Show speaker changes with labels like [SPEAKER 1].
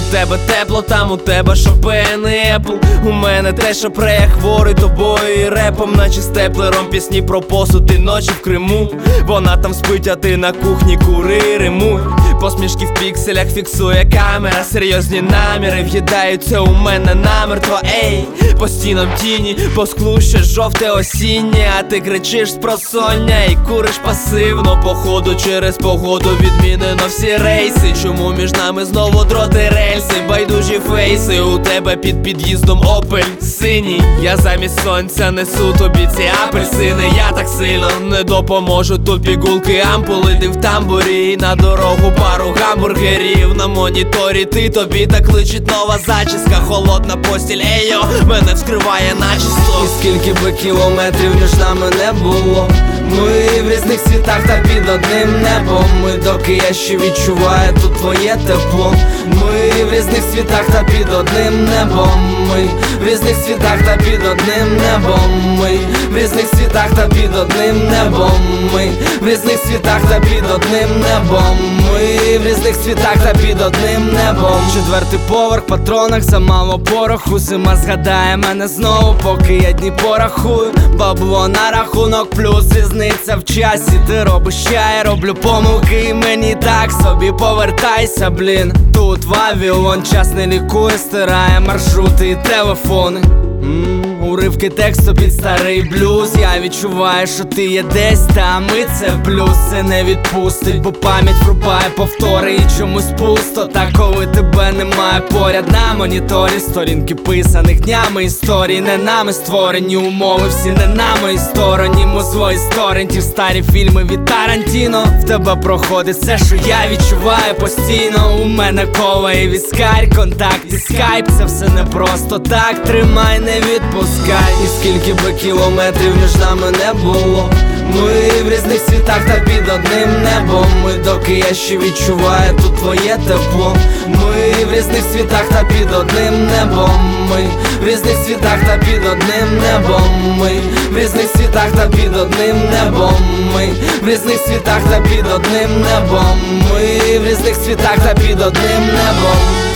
[SPEAKER 1] тебе тепло, там у тебе шопен і епл У мене те, що прея хворий тобою і репом, наче степлером пісні про посуд і ночі в Криму. Вона там спить, а ти на кухні кури римуй. Посмішки в пікселях фіксує камера, серйозні наміри в'їдаються у мене намертво, ей, по стінам тіні, по склу ще жовте осіннє, а ти кричиш з просоння і куриш пасивно, походу через погоду відмінено всі рейси. Чому між нами знову дроти рельси, байдужі фейси, у тебе під під'їздом опель синій. Я замість сонця несу тобі ці апельсини. Я так сильно не допоможу. Тут пігулки ампули, ти в тамбурі на дорогу пару гамбургерів на моніторі. Ти тобі так личить нова зачіска, холодна постіль, ейо, мене вскриває начисто. І скільки би кілометрів між нами не було. Ми в різних світах та під одним небом. Ми доки я ще відчуваю тут твоє тепло. Ми в різних світах та під одним небом. Ми в різних світах та під одним небом. Ми в різних світах та під одним небом. Ми в різних світах та під одним небом. В різних світах та під одним небом. Четвертий поверх, патронах, замало пороху. Зима згадає мене знову, поки я дні порахую. Бабло на рахунок, плюс різниця в часі. Ти робиш чай, роблю помилки, і мені так собі повертайся, блін. Тут Вавілон час не лікує, стирає маршрути і телефони. Уривки тексту під старий блюз. Я відчуваю, що ти є десь там, і це плюс це не відпустить, бо пам'ять врубає повтори і чомусь пусто. Та коли тебе немає поряд на моніторі, сторінки писаних днями історії, не нами створені умови, всі не на моїй стороні. Музло із торрентів, старі фільми від Тарантіно. В тебе проходить все, що я відчуваю постійно. У мене кола і віскарь, контакт і скайп. Це все не просто так. Тримай, не відпускай. І скільки би кілометрів між нами не було. Ми в різних світах та під одним небом. Ми доки я ще відчуваю тут твоє тепло. Ми в різних світах та під одним небом. Ми в різних світах та під одним небом. Ми в різних світах та під одним небом. Ми в різних світах та під одним небом. Ми в різних світах та під одним небом.